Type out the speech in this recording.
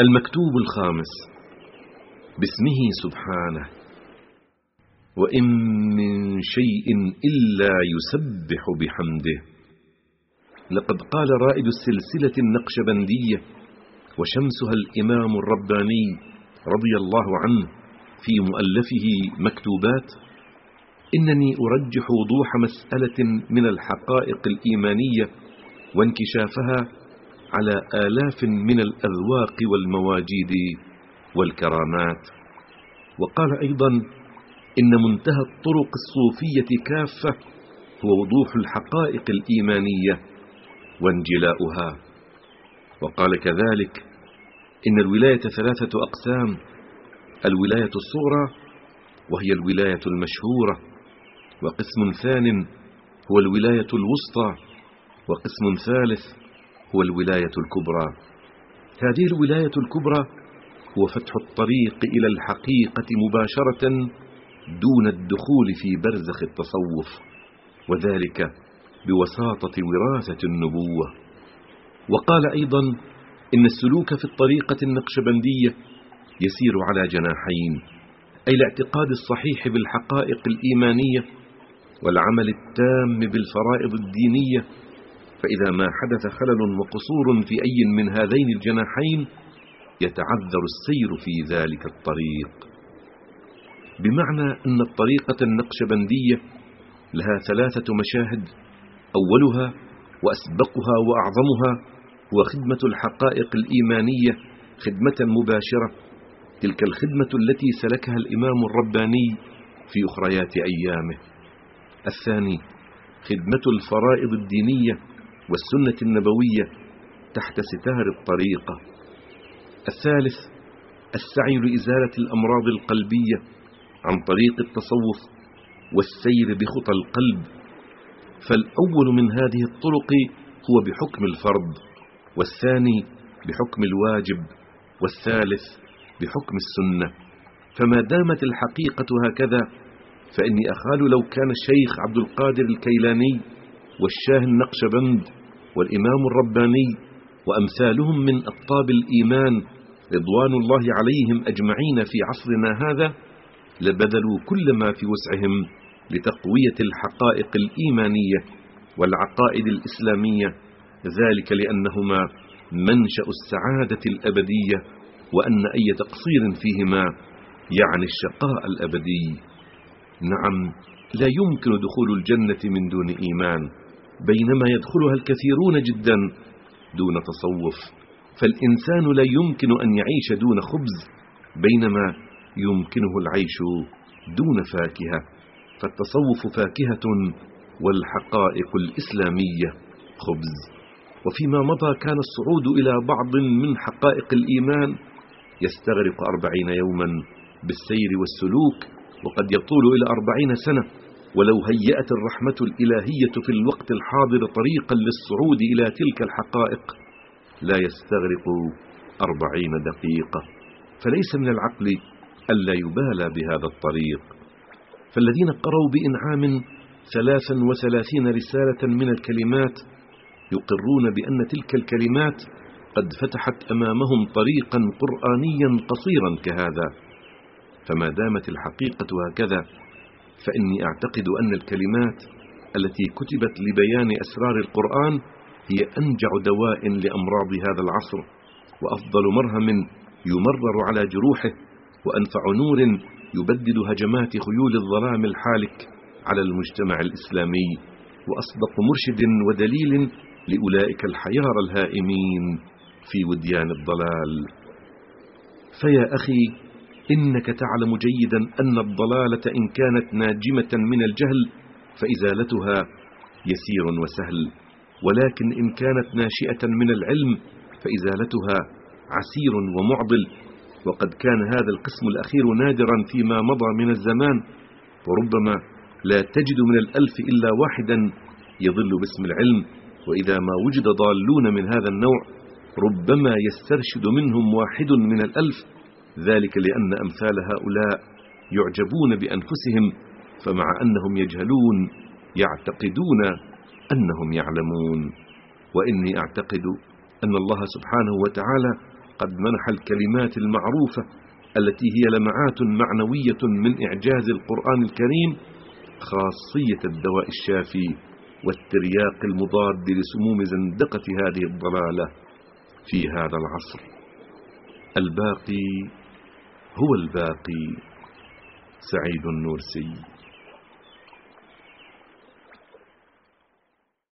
المكتوب الخامس. باسمه سبحانه. وإن من شيء إلا يسبح بحمده. لقد قال رائد السلسلة النقشبندية وشمسها الإمام الرباني رضي الله عنه في مؤلفه مكتوبات إنني أرجح وضوح مسألة من الحقائق الإيمانية وانكشافها على آلاف من الأذواق والمواجيد والكرامات. وقال أيضا إن منتهى الطرق الصوفية كافة هو وضوح الحقائق الإيمانية وانجلاؤها. وقال كذلك إن الولاية ثلاثة أقسام الولاية الصغرى وهي الولاية المشهورة وقسم ثان هو الولاية الوسطى وقسم ثالث هو الولاية الكبرى. هذه الولاية الكبرى هو فتح الطريق إلى الحقيقة مباشرة دون الدخول في برزخ التصوف وذلك بوساطة وراثة النبوة. وقال أيضا إن السلوك في الطريقة النقشبندية يسير على جناحين أي الاعتقاد الصحيح بالحقائق الإيمانية والعمل التام بالفرائض الدينية فإذا ما حدث خلل وقصور في أي من هذين الجناحين يتعذر السير في ذلك الطريق. بمعنى أن الطريقة النقشبندية لها ثلاثة مشاهد أولها وأسبقها وأعظمها هو خدمة الحقائق الإيمانية خدمة مباشرة تلك الخدمة التي سلكها الإمام الرباني في أخريات أيامه. الثاني خدمة الفرائض الدينية والسنة النبوية تحت ستار الطريقة الثالث السعي لإزالة الأمراض القلبية عن طريق التصوف والسير بخطى القلب. فالأول من هذه الطرق هو بحكم الفرض والثاني بحكم الواجب والثالث بحكم السنة. فما دامت الحقيقة هكذا فإني أخال لو كان الشيخ عبد القادر الكيلاني والشاه النقشبند والإمام الرباني وأمثالهم من أقطاب الإيمان رضوان الله عليهم أجمعين في عصرنا هذا لبذلوا كل ما في وسعهم لتقوية الحقائق الإيمانية والعقائد الإسلامية ذلك لأنهما منشأ السعادة الأبدية وأن أي تقصير فيهما يعني الشقاء الأبدي. نعم لا يمكن دخول الجنة من دون إيمان. بينما يدخلها الكثيرون جدا دون تصوف. فالإنسان لا يمكن أن يعيش دون خبز بينما يمكنه العيش دون فاكهة. فالتصوف فاكهة والحقائق الإسلامية خبز. وفيما مضى كان الصعود إلى بعض من حقائق الإيمان يستغرق أربعين يوما بالسير والسلوك وقد يطول إلى أربعين سنة. ولو هيأت الرحمة الإلهية في الوقت الحاضر طريقا للصعود إلى تلك الحقائق لا يستغرق أربعين دقيقة. فليس من العقل ألا يبالى بهذا الطريق. فالذين قروا بإنعام ثلاثا وثلاثين رسالة من الكلمات يقرون بأن تلك الكلمات قد فتحت أمامهم طريقا قرآنيا قصيرا كهذا. فما دامت الحقيقة هكذا فإني أعتقد أن الكلمات التي كتبت لبيان أسرار القرآن هي أنجع دواء لأمراض هذا العصر وأفضل مرهم يمرر على جروحه وأنفع نور يبدد هجمات خيول الظلام الحالك على المجتمع الإسلامي وأصدق مرشد ودليل لأولئك الحيار الهائمين في وديان الضلال. فيا أخي إنك تعلم جيدا أن الضلالة إن كانت ناجمة من الجهل فإزالتها يسير وسهل. ولكن إن كانت ناشئة من العلم فإزالتها عسير ومعضل. وقد كان هذا القسم الأخير نادرا فيما مضى من الزمان. وربما لا تجد من الألف إلا واحدا يضل باسم العلم. وإذا ما وجد ضالون من هذا النوع ربما يسترشد منهم واحد من الألف. ذلك لأن أمثال هؤلاء يعجبون بأنفسهم فمع أنهم يجهلون يعتقدون أنهم يعلمون. وإني أعتقد أن الله سبحانه وتعالى قد منح الكلمات المعروفة التي هي لمعات معنوية من إعجاز القرآن الكريم خاصية الدواء الشافي والترياق المضاد لسموم زندقة هذه الضلالة في هذا العصر. الباقي هو الباقي. سعيد النورسي.